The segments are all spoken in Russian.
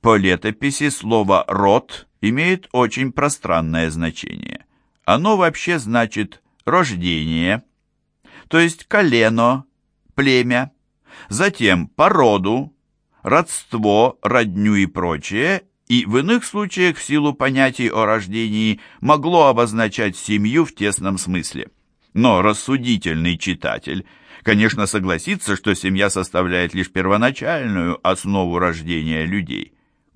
По летописи слово «род» имеет очень пространное значение. Оно вообще значит «рождение», то есть колено, племя, затем по роду, родство, родню и прочее, и в иных случаях в силу понятий о рождении могло обозначать семью в тесном смысле. Но рассудительный читатель, конечно, согласится, что семья составляет лишь первоначальную основу рождения людей,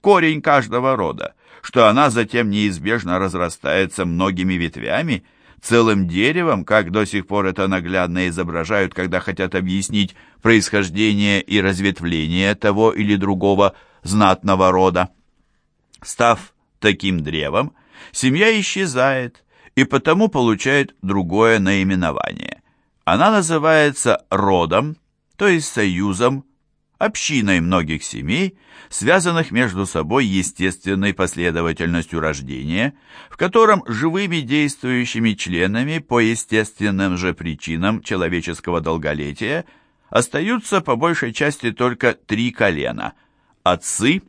корень каждого рода, что она затем неизбежно разрастается многими ветвями, целым деревом, как до сих пор это наглядно изображают, когда хотят объяснить происхождение и разветвление того или другого знатного рода. Став таким древом, семья исчезает и потому получает другое наименование. Она называется родом, то есть союзом, общиной многих семей, связанных между собой естественной последовательностью рождения, в котором живыми действующими членами по естественным же причинам человеческого долголетия остаются по большей части только три колена – отцы,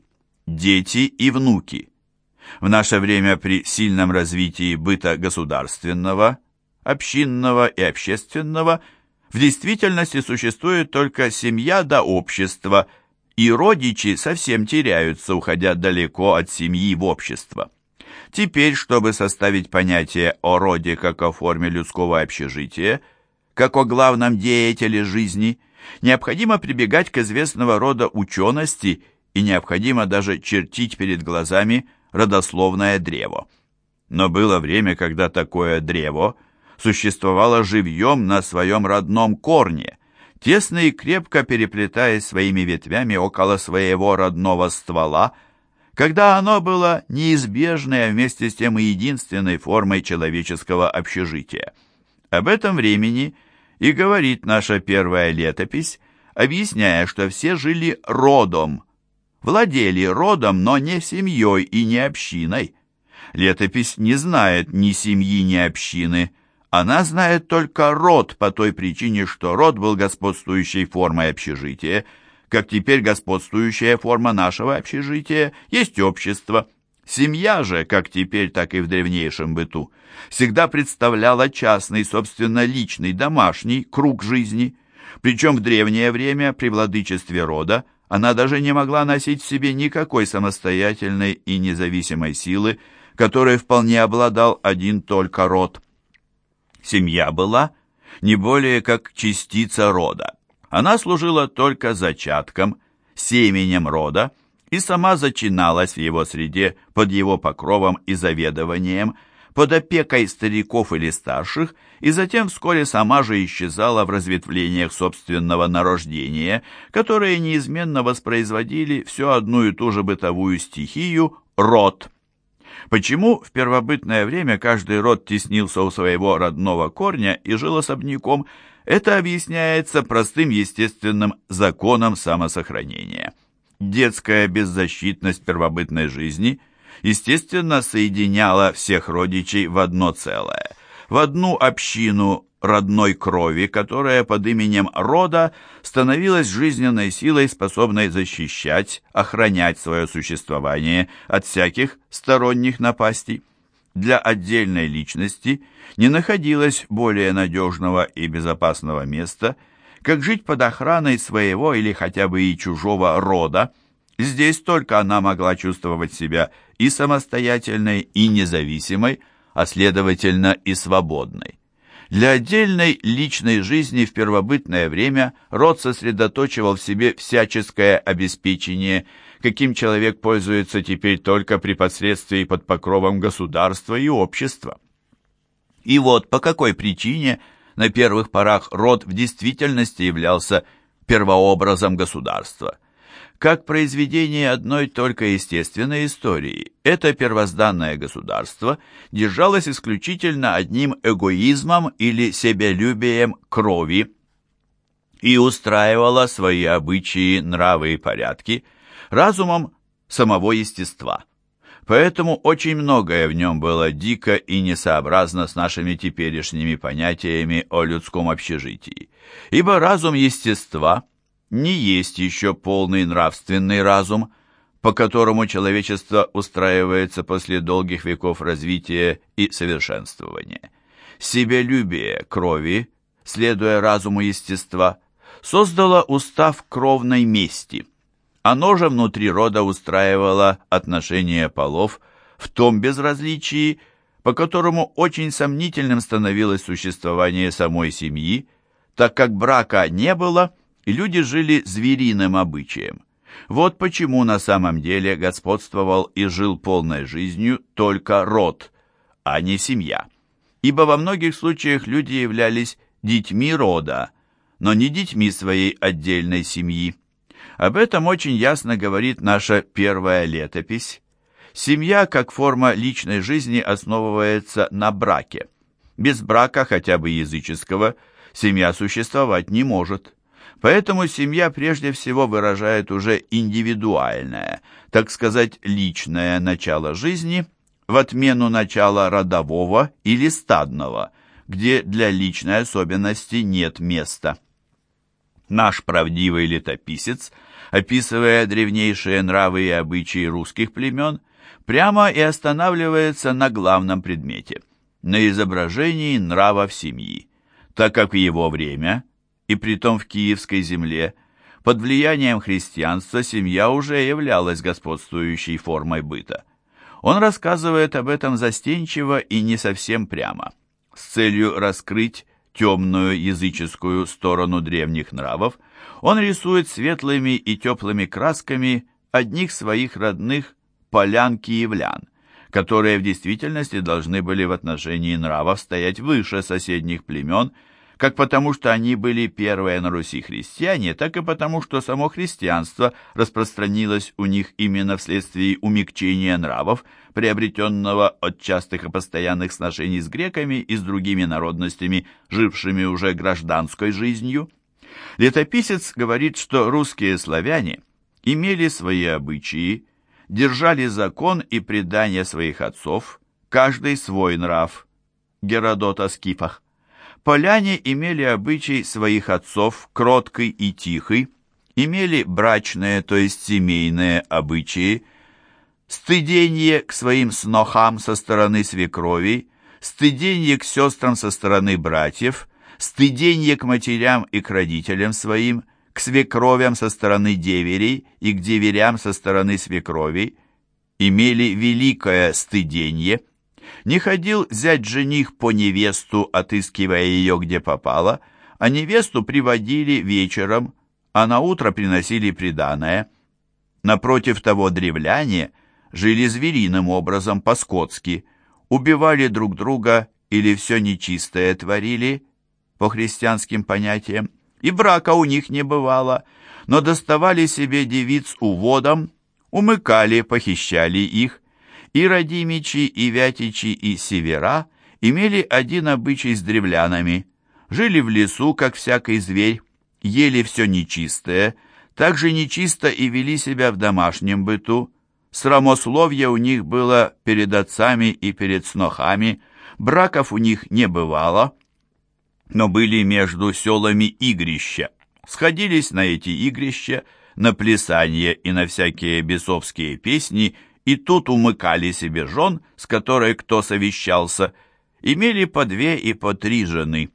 дети и внуки. В наше время при сильном развитии быта государственного, общинного и общественного – в действительности существует только семья до общества, и родичи совсем теряются, уходя далеко от семьи в общество. Теперь, чтобы составить понятие о роде как о форме людского общежития, как о главном деятеле жизни, необходимо прибегать к известного рода учености и необходимо даже чертить перед глазами родословное древо. Но было время, когда такое древо – существовала живьем на своем родном корне, тесно и крепко переплетаясь своими ветвями около своего родного ствола, когда оно было неизбежной, а вместе с тем и единственной формой человеческого общежития. Об этом времени и говорит наша первая летопись, объясняя, что все жили родом, владели родом, но не семьей и не общиной. Летопись не знает ни семьи, ни общины, она знает только род по той причине, что род был господствующей формой общежития, как теперь господствующая форма нашего общежития есть общество. Семья же, как теперь, так и в древнейшем быту, всегда представляла частный, собственно, личный, домашний круг жизни. Причем в древнее время при владычестве рода она даже не могла носить в себе никакой самостоятельной и независимой силы, которой вполне обладал один только род. Семья была не более как частица рода. Она служила только зачатком, семенем рода, и сама зачиналась в его среде под его покровом и заведованием, под опекой стариков или старших, и затем вскоре сама же исчезала в разветвлениях собственного нарождения, которые неизменно воспроизводили всю одну и ту же бытовую стихию – род – Почему в первобытное время каждый род теснился у своего родного корня и жил особняком, это объясняется простым естественным законом самосохранения. Детская беззащитность первобытной жизни, естественно, соединяла всех родичей в одно целое, в одну общину родной крови, которая под именем рода становилась жизненной силой, способной защищать, охранять свое существование от всяких сторонних напастей. Для отдельной личности не находилось более надежного и безопасного места, как жить под охраной своего или хотя бы и чужого рода. Здесь только она могла чувствовать себя и самостоятельной, и независимой, а следовательно и свободной. Для отдельной личной жизни в первобытное время род сосредоточивал в себе всяческое обеспечение, каким человек пользуется теперь только при посредстве и под покровом государства и общества. И вот по какой причине на первых порах род в действительности являлся первообразом государства – как произведение одной только естественной истории. Это первозданное государство держалось исключительно одним эгоизмом или себялюбием крови и устраивало свои обычаи, нравы и порядки разумом самого естества. Поэтому очень многое в нем было дико и несообразно с нашими теперешними понятиями о людском общежитии, ибо разум естества – не есть еще полный нравственный разум, по которому человечество устраивается после долгих веков развития и совершенствования. Себелюбие крови, следуя разуму естества, создало устав кровной мести. Оно же внутри рода устраивало отношения полов в том безразличии, по которому очень сомнительным становилось существование самой семьи, так как брака не было, и люди жили звериным обычаем. Вот почему на самом деле господствовал и жил полной жизнью только род, а не семья. Ибо во многих случаях люди являлись детьми рода, но не детьми своей отдельной семьи. Об этом очень ясно говорит наша первая летопись. Семья, как форма личной жизни, основывается на браке. Без брака, хотя бы языческого, семья существовать не может. Поэтому семья прежде всего выражает уже индивидуальное, так сказать, личное начало жизни в отмену начала родового или стадного, где для личной особенности нет места. Наш правдивый летописец, описывая древнейшие нравы и обычаи русских племен, прямо и останавливается на главном предмете – на изображении нравов семьи, так как в его время – и притом в Киевской земле, под влиянием христианства семья уже являлась господствующей формой быта. Он рассказывает об этом застенчиво и не совсем прямо, с целью раскрыть темную языческую сторону древних нравов, он рисует светлыми и теплыми красками одних своих родных полян-киевлян, которые в действительности должны были в отношении нравов стоять выше соседних племен как потому, что они были первые на Руси христиане, так и потому, что само христианство распространилось у них именно вследствие умягчения нравов, приобретенного от частых и постоянных сношений с греками и с другими народностями, жившими уже гражданской жизнью. Летописец говорит, что русские славяне имели свои обычаи, держали закон и предания своих отцов, каждый свой нрав. Геродот о скифах. Поляне имели обычай своих отцов, кроткий и тихий, имели брачные, то есть семейные обычаи, стыдение к своим снохам со стороны свекрови, стыдение к сестрам со стороны братьев, стыдение к матерям и к родителям своим, к свекровям со стороны деверей и к деверям со стороны свекровей, имели великое стыдение – не ходил взять жених по невесту, отыскивая ее где попало, а невесту приводили вечером, а на утро приносили приданое. Напротив того древляне жили звериным образом по-скотски, убивали друг друга или все нечистое творили, по христианским понятиям, и брака у них не бывало, но доставали себе девиц уводом, умыкали, похищали их, и Радимичи, и Вятичи, и Севера имели один обычай с древлянами. Жили в лесу, как всякий зверь, ели все нечистое, так же нечисто и вели себя в домашнем быту. Срамословье у них было перед отцами и перед снохами, браков у них не бывало, но были между селами игрища. Сходились на эти игрища, на плясание и на всякие бесовские песни и тут умыкали себе жен, с которой кто совещался, имели по две и по три жены.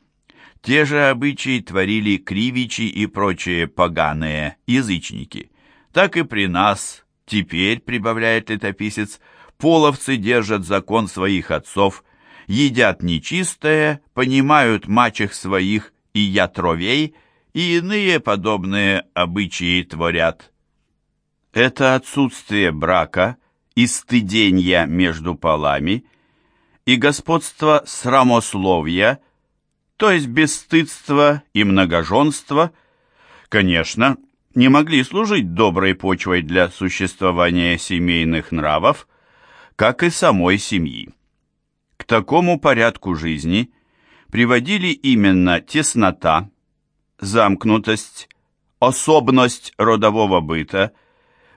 Те же обычаи творили кривичи и прочие поганые язычники. Так и при нас, теперь, прибавляет летописец, половцы держат закон своих отцов, едят нечистое, понимают мачех своих и ятровей, и иные подобные обычаи творят. Это отсутствие брака и стыденья между полами, и господство срамословия, то есть бесстыдство и многоженство, конечно, не могли служить доброй почвой для существования семейных нравов, как и самой семьи. К такому порядку жизни приводили именно теснота, замкнутость, особенность родового быта,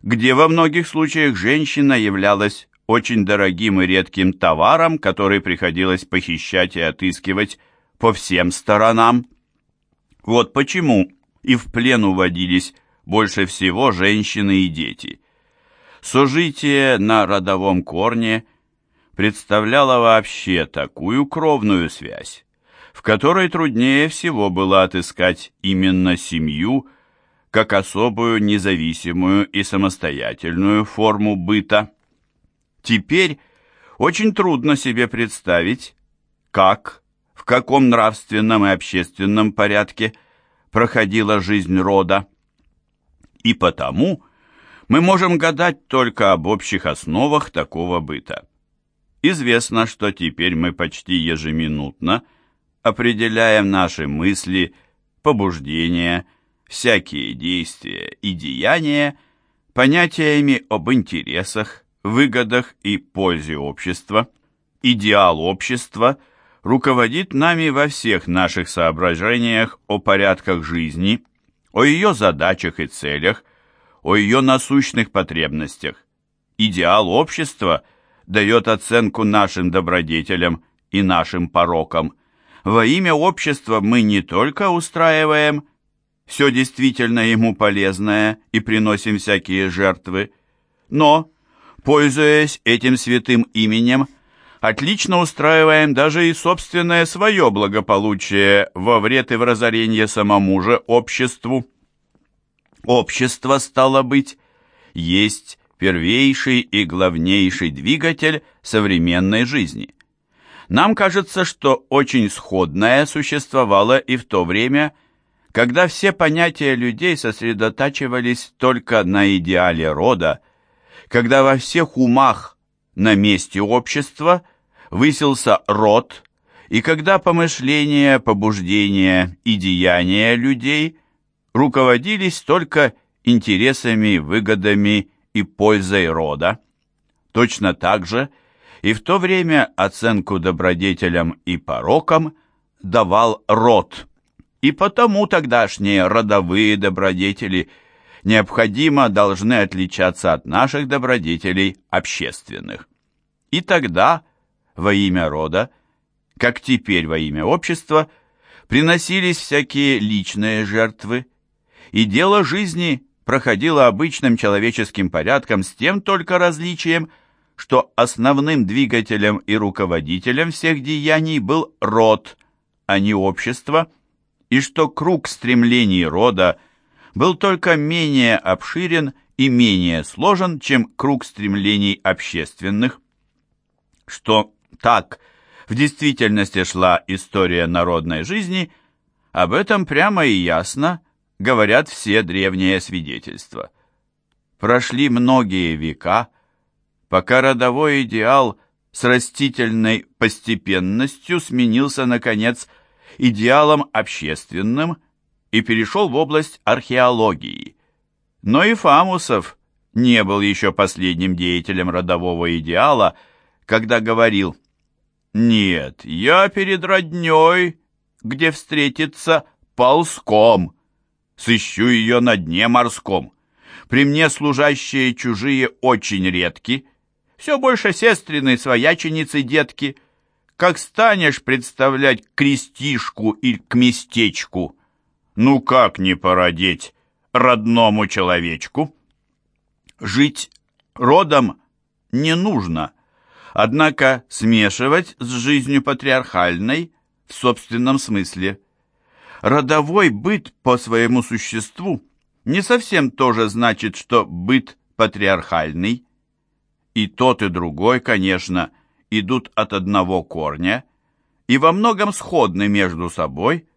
где во многих случаях женщина являлась очень дорогим и редким товаром, который приходилось похищать и отыскивать по всем сторонам. Вот почему и в плен уводились больше всего женщины и дети. Сожитие на родовом корне представляло вообще такую кровную связь, в которой труднее всего было отыскать именно семью как особую независимую и самостоятельную форму быта. Теперь очень трудно себе представить, как, в каком нравственном и общественном порядке проходила жизнь рода. И потому мы можем гадать только об общих основах такого быта. Известно, что теперь мы почти ежеминутно определяем наши мысли, побуждения, всякие действия и деяния понятиями об интересах, выгодах и пользе общества. Идеал общества руководит нами во всех наших соображениях о порядках жизни, о ее задачах и целях, о ее насущных потребностях. Идеал общества дает оценку нашим добродетелям и нашим порокам. Во имя общества мы не только устраиваем все действительно ему полезное и приносим всякие жертвы, но, пользуясь этим святым именем, отлично устраиваем даже и собственное свое благополучие во вред и в разорение самому же обществу. Общество, стало быть, есть первейший и главнейший двигатель современной жизни. Нам кажется, что очень сходное существовало и в то время, когда все понятия людей сосредотачивались только на идеале рода, когда во всех умах на месте общества высился род, и когда помышления, побуждения и деяния людей – руководились только интересами, выгодами и пользой рода. Точно так же и в то время оценку добродетелям и порокам давал род. И потому тогдашние родовые добродетели необходимо должны отличаться от наших добродетелей общественных. И тогда во имя рода, как теперь во имя общества, приносились всякие личные жертвы, и дело жизни проходило обычным человеческим порядком с тем только различием, что основным двигателем и руководителем всех деяний был род, а не общество, и что круг стремлений рода был только менее обширен и менее сложен, чем круг стремлений общественных. Что так в действительности шла история народной жизни, об этом прямо и ясно говорят все древние свидетельства. Прошли многие века, пока родовой идеал с растительной постепенностью сменился, наконец, идеалом общественным и перешел в область археологии. Но и Фамусов не был еще последним деятелем родового идеала, когда говорил «Нет, я перед родней, где встретиться ползком» сыщу ее на дне морском. При мне служащие чужие очень редки, все больше сестрины, свояченицы, детки. Как станешь представлять крестишку или к местечку? Ну как не породеть родному человечку? Жить родом не нужно, однако смешивать с жизнью патриархальной в собственном смысле – Родовой быт по своему существу не совсем тоже значит, что быт патриархальный. И тот, и другой, конечно, идут от одного корня и во многом сходны между собой,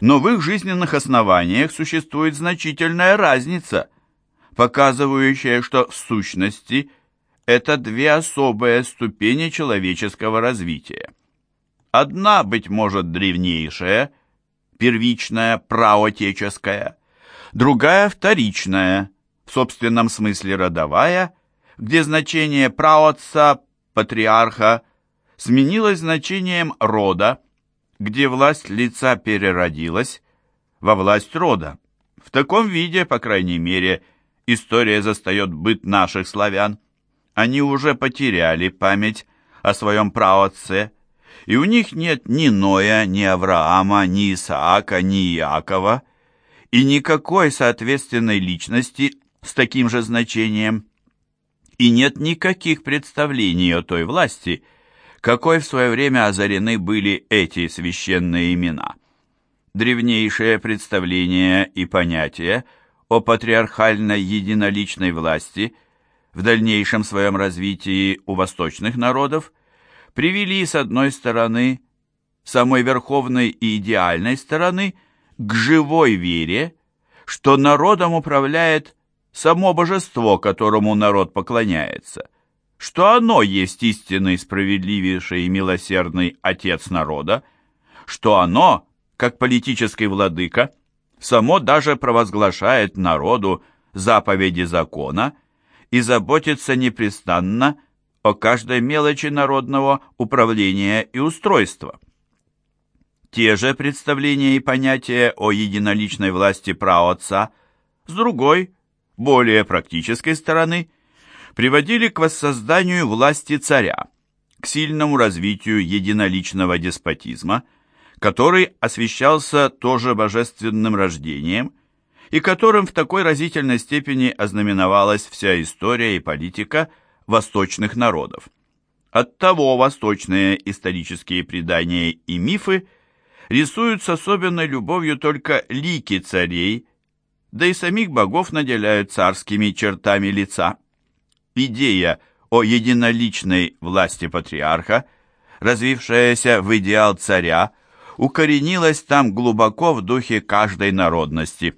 но в их жизненных основаниях существует значительная разница, показывающая, что в сущности это две особые ступени человеческого развития. Одна, быть может, древнейшая – первичная, праотеческая, другая вторичная, в собственном смысле родовая, где значение праотца, патриарха, сменилось значением рода, где власть лица переродилась во власть рода. В таком виде, по крайней мере, история застает быт наших славян. Они уже потеряли память о своем праотце, и у них нет ни Ноя, ни Авраама, ни Исаака, ни Иакова, и никакой соответственной личности с таким же значением. И нет никаких представлений о той власти, какой в свое время озарены были эти священные имена. Древнейшее представление и понятие о патриархальной единоличной власти в дальнейшем своем развитии у восточных народов привели с одной стороны, самой верховной и идеальной стороны, к живой вере, что народом управляет само божество, которому народ поклоняется, что оно есть истинный, справедливейший и милосердный Отец народа, что оно, как политический владыка, само даже провозглашает народу заповеди закона и заботится непрестанно о каждой мелочи народного управления и устройства. Те же представления и понятия о единоличной власти праотца с другой, более практической стороны, приводили к воссозданию власти царя, к сильному развитию единоличного деспотизма, который освещался тоже божественным рождением и которым в такой разительной степени ознаменовалась вся история и политика восточных народов. Оттого восточные исторические предания и мифы рисуют с особенной любовью только лики царей, да и самих богов наделяют царскими чертами лица. Идея о единоличной власти патриарха, развившаяся в идеал царя, укоренилась там глубоко в духе каждой народности.